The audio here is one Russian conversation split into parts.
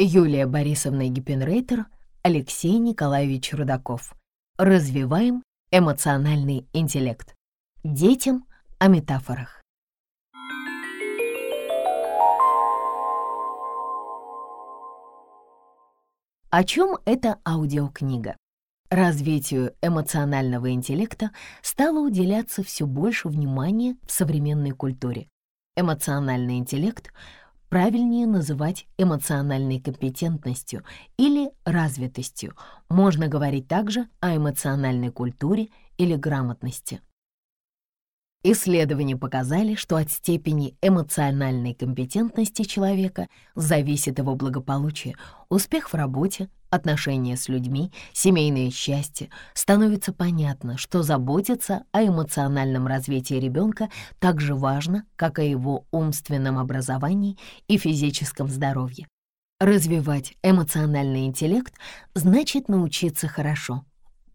Юлия Борисовна Гиппенрейтер, Алексей Николаевич Рудаков. Развиваем эмоциональный интеллект. Детям о метафорах. О чем эта аудиокнига? Развитию эмоционального интеллекта стало уделяться все больше внимания в современной культуре. Эмоциональный интеллект правильнее называть эмоциональной компетентностью или развитостью. Можно говорить также о эмоциональной культуре или грамотности. Исследования показали, что от степени эмоциональной компетентности человека зависит его благополучие, успех в работе, отношения с людьми, семейное счастье. Становится понятно, что заботиться о эмоциональном развитии ребенка так же важно, как о его умственном образовании и физическом здоровье. Развивать эмоциональный интеллект значит научиться хорошо,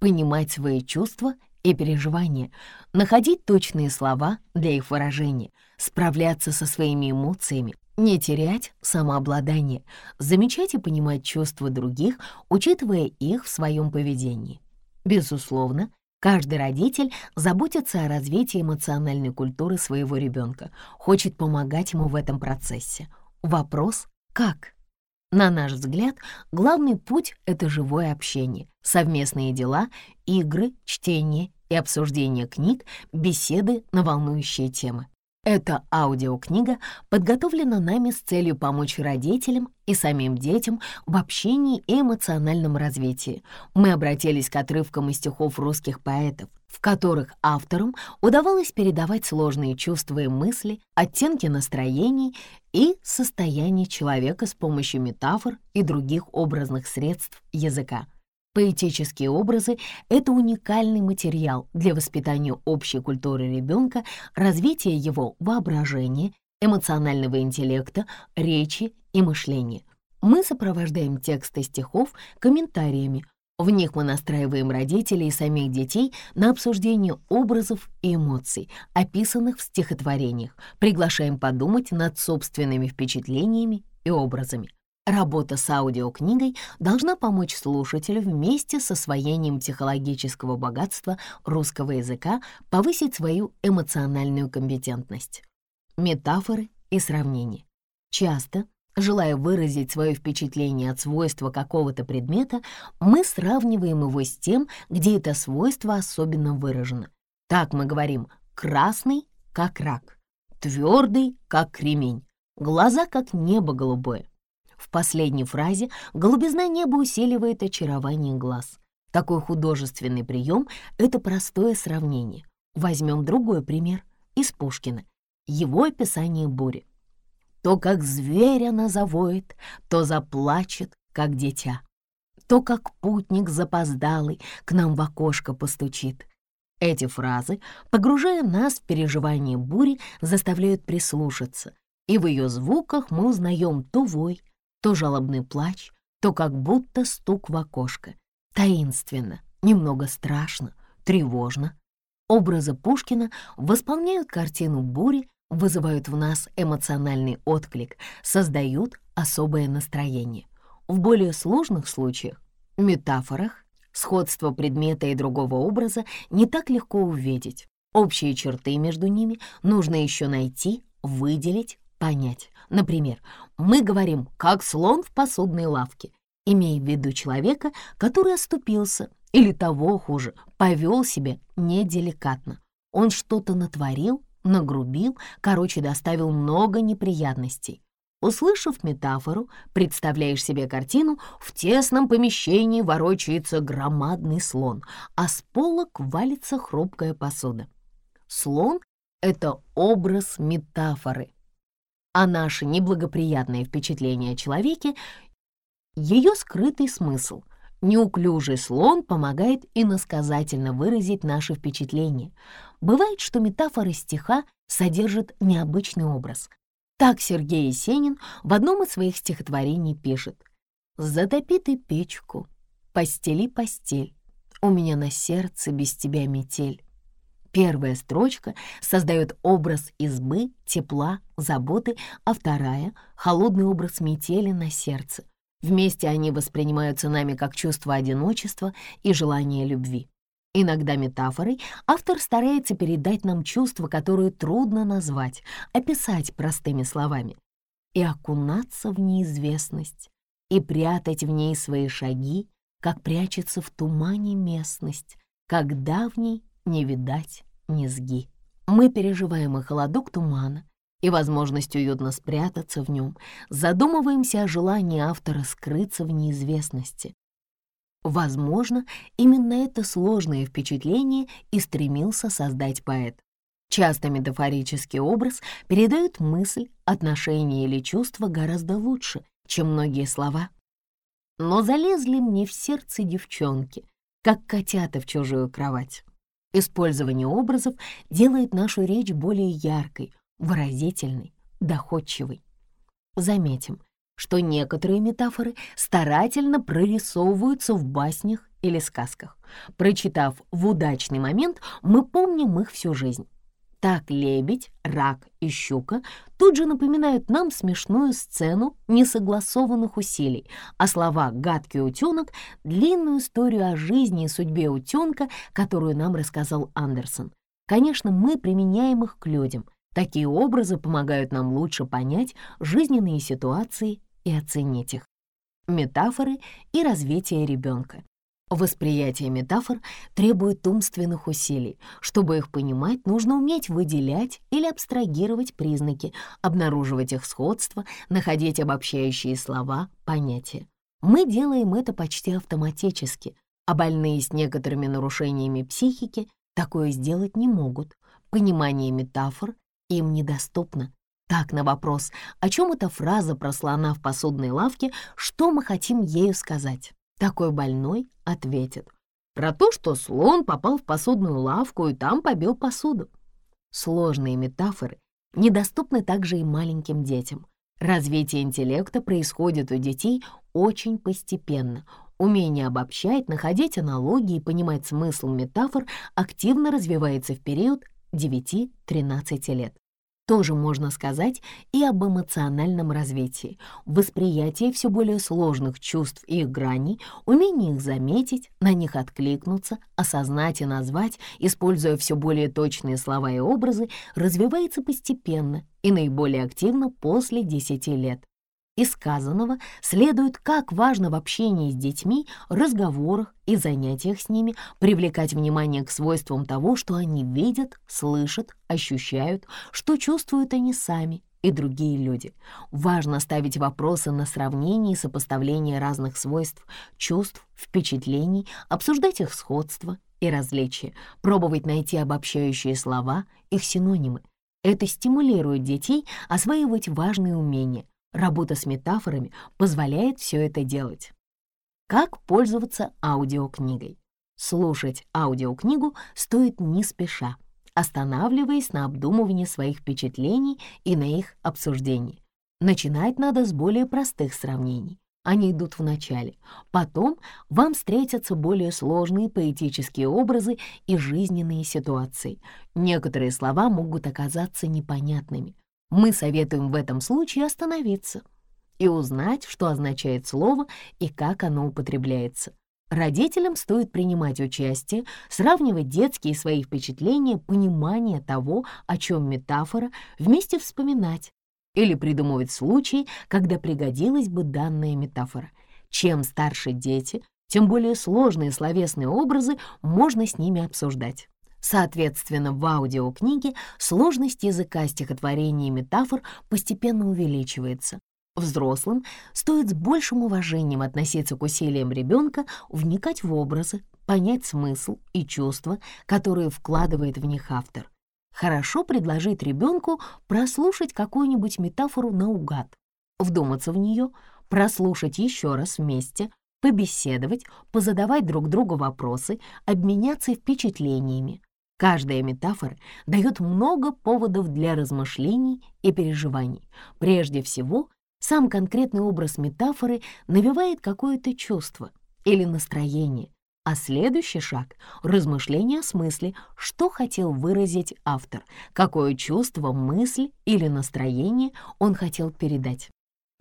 понимать свои чувства и переживания, находить точные слова для их выражения, справляться со своими эмоциями, не терять самообладание, замечать и понимать чувства других, учитывая их в своем поведении. Безусловно, каждый родитель заботится о развитии эмоциональной культуры своего ребенка, хочет помогать ему в этом процессе. Вопрос — как? На наш взгляд, главный путь — это живое общение, совместные дела, игры, чтение и обсуждение книг, беседы на волнующие темы. Эта аудиокнига подготовлена нами с целью помочь родителям и самим детям в общении и эмоциональном развитии. Мы обратились к отрывкам из стихов русских поэтов, в которых авторам удавалось передавать сложные чувства и мысли, оттенки настроений и состояние человека с помощью метафор и других образных средств языка. Поэтические образы — это уникальный материал для воспитания общей культуры ребенка, развития его воображения, эмоционального интеллекта, речи и мышления. Мы сопровождаем тексты стихов комментариями. В них мы настраиваем родителей и самих детей на обсуждение образов и эмоций, описанных в стихотворениях, приглашаем подумать над собственными впечатлениями и образами. Работа с аудиокнигой должна помочь слушателю вместе с освоением психологического богатства русского языка повысить свою эмоциональную компетентность. Метафоры и сравнения. Часто, желая выразить свое впечатление от свойства какого-то предмета, мы сравниваем его с тем, где это свойство особенно выражено. Так мы говорим «красный, как рак», «твердый, как кремень», «глаза, как небо голубое». В последней фразе голубизна неба усиливает очарование глаз. Такой художественный прием — это простое сравнение. Возьмем другой пример из Пушкина. Его описание бури. То, как зверь она завоет, то заплачет, как дитя. То, как путник запоздалый к нам в окошко постучит. Эти фразы, погружая нас в переживание бури, заставляют прислушаться, и в ее звуках мы узнаем то вой, то жалобный плач, то как будто стук в окошко. Таинственно, немного страшно, тревожно. Образы Пушкина восполняют картину бури, вызывают в нас эмоциональный отклик, создают особое настроение. В более сложных случаях, метафорах, сходство предмета и другого образа не так легко увидеть. Общие черты между ними нужно еще найти, выделить, понять. Например, мы говорим «как слон в посудной лавке», имея в виду человека, который оступился или того хуже, повел себя неделикатно. Он что-то натворил, нагрубил, короче, доставил много неприятностей. Услышав метафору, представляешь себе картину, в тесном помещении ворочается громадный слон, а с полок валится хрупкая посуда. Слон — это образ метафоры, а наше неблагоприятное впечатление о человеке — ее скрытый смысл. Неуклюжий слон помогает иносказательно выразить наше впечатление. Бывает, что метафора стиха содержит необычный образ. Так Сергей Есенин в одном из своих стихотворений пишет «Затопи ты печку, постели постель, у меня на сердце без тебя метель». Первая строчка создает образ избы, тепла, заботы, а вторая — холодный образ метели на сердце. Вместе они воспринимаются нами как чувство одиночества и желание любви. Иногда метафорой автор старается передать нам чувства, которые трудно назвать, описать простыми словами, и окунаться в неизвестность, и прятать в ней свои шаги, как прячется в тумане местность, когда в ней не видать низги. Мы переживаем и холодок тумана, и возможность уютно спрятаться в нем, задумываемся о желании автора скрыться в неизвестности. Возможно, именно это сложное впечатление и стремился создать поэт. Часто метафорический образ передает мысль, отношение или чувство гораздо лучше, чем многие слова. Но залезли мне в сердце девчонки, как котята в чужую кровать. Использование образов делает нашу речь более яркой, выразительной, доходчивой. Заметим, что некоторые метафоры старательно прорисовываются в баснях или сказках. Прочитав в удачный момент, мы помним их всю жизнь. Так лебедь, рак и щука тут же напоминают нам смешную сцену несогласованных усилий, а слова «гадкий утенок» — длинную историю о жизни и судьбе утенка, которую нам рассказал Андерсон. Конечно, мы применяем их к людям. Такие образы помогают нам лучше понять жизненные ситуации и оценить их. Метафоры и развитие ребенка. Восприятие метафор требует умственных усилий. Чтобы их понимать, нужно уметь выделять или абстрагировать признаки, обнаруживать их сходство, находить обобщающие слова, понятия. Мы делаем это почти автоматически, а больные с некоторыми нарушениями психики такое сделать не могут. Понимание метафор им недоступно. Так, на вопрос, о чем эта фраза про слона в посудной лавке, что мы хотим ею сказать? Такой больной ответит. Про то, что слон попал в посудную лавку и там побил посуду. Сложные метафоры недоступны также и маленьким детям. Развитие интеллекта происходит у детей очень постепенно. Умение обобщать, находить аналогии и понимать смысл метафор активно развивается в период 9-13 лет. Тоже можно сказать и об эмоциональном развитии, восприятии все более сложных чувств и их граней, умении их заметить, на них откликнуться, осознать и назвать, используя все более точные слова и образы, развивается постепенно и наиболее активно после 10 лет. Из сказанного следует, как важно в общении с детьми, разговорах и занятиях с ними привлекать внимание к свойствам того, что они видят, слышат, ощущают, что чувствуют они сами и другие люди. Важно ставить вопросы на сравнение и сопоставление разных свойств, чувств, впечатлений, обсуждать их сходство и различия, пробовать найти обобщающие слова, их синонимы. Это стимулирует детей осваивать важные умения, Работа с метафорами позволяет все это делать. Как пользоваться аудиокнигой? Слушать аудиокнигу стоит не спеша, останавливаясь на обдумывании своих впечатлений и на их обсуждении. Начинать надо с более простых сравнений. Они идут в начале. Потом вам встретятся более сложные поэтические образы и жизненные ситуации. Некоторые слова могут оказаться непонятными. Мы советуем в этом случае остановиться и узнать, что означает слово и как оно употребляется. Родителям стоит принимать участие, сравнивать детские свои впечатления, понимание того, о чем метафора, вместе вспоминать или придумывать случаи, когда пригодилась бы данная метафора. Чем старше дети, тем более сложные словесные образы можно с ними обсуждать. Соответственно, в аудиокниге сложность языка стихотворений и метафор постепенно увеличивается. Взрослым стоит с большим уважением относиться к усилиям ребенка, вникать в образы, понять смысл и чувства, которые вкладывает в них автор. Хорошо предложить ребенку прослушать какую-нибудь метафору наугад, вдуматься в нее, прослушать еще раз вместе, побеседовать, позадавать друг другу вопросы, обменяться впечатлениями. Каждая метафора дает много поводов для размышлений и переживаний. Прежде всего, сам конкретный образ метафоры навевает какое-то чувство или настроение, а следующий шаг — размышление о смысле, что хотел выразить автор, какое чувство, мысль или настроение он хотел передать.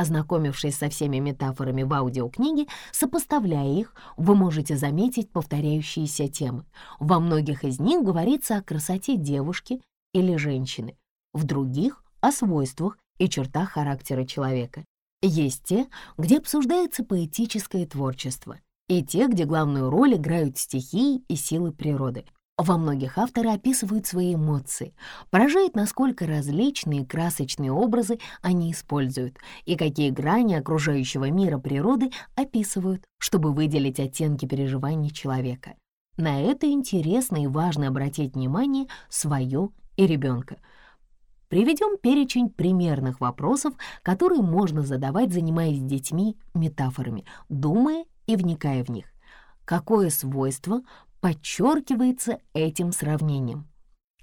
Ознакомившись со всеми метафорами в аудиокниге, сопоставляя их, вы можете заметить повторяющиеся темы. Во многих из них говорится о красоте девушки или женщины, в других — о свойствах и чертах характера человека. Есть те, где обсуждается поэтическое творчество, и те, где главную роль играют стихии и силы природы. Во многих авторы описывают свои эмоции, поражает, насколько различные красочные образы они используют и какие грани окружающего мира природы описывают, чтобы выделить оттенки переживаний человека. На это интересно и важно обратить внимание свое и ребенка. Приведем перечень примерных вопросов, которые можно задавать, занимаясь детьми метафорами, думая и вникая в них. Какое свойство подчеркивается этим сравнением.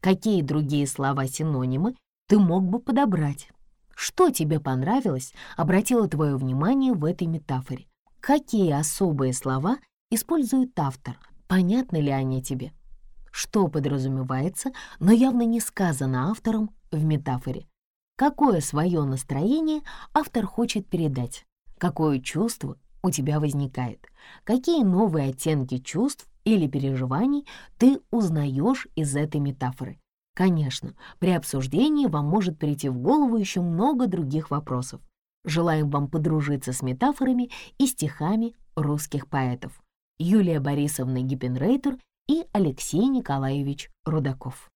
Какие другие слова-синонимы ты мог бы подобрать? Что тебе понравилось, обратило твое внимание в этой метафоре? Какие особые слова использует автор? Понятны ли они тебе? Что подразумевается, но явно не сказано автором в метафоре? Какое свое настроение автор хочет передать? Какое чувство у тебя возникает? Какие новые оттенки чувств или переживаний ты узнаешь из этой метафоры. Конечно, при обсуждении вам может прийти в голову еще много других вопросов. Желаем вам подружиться с метафорами и стихами русских поэтов. Юлия Борисовна Гиппенрейтер и Алексей Николаевич Рудаков.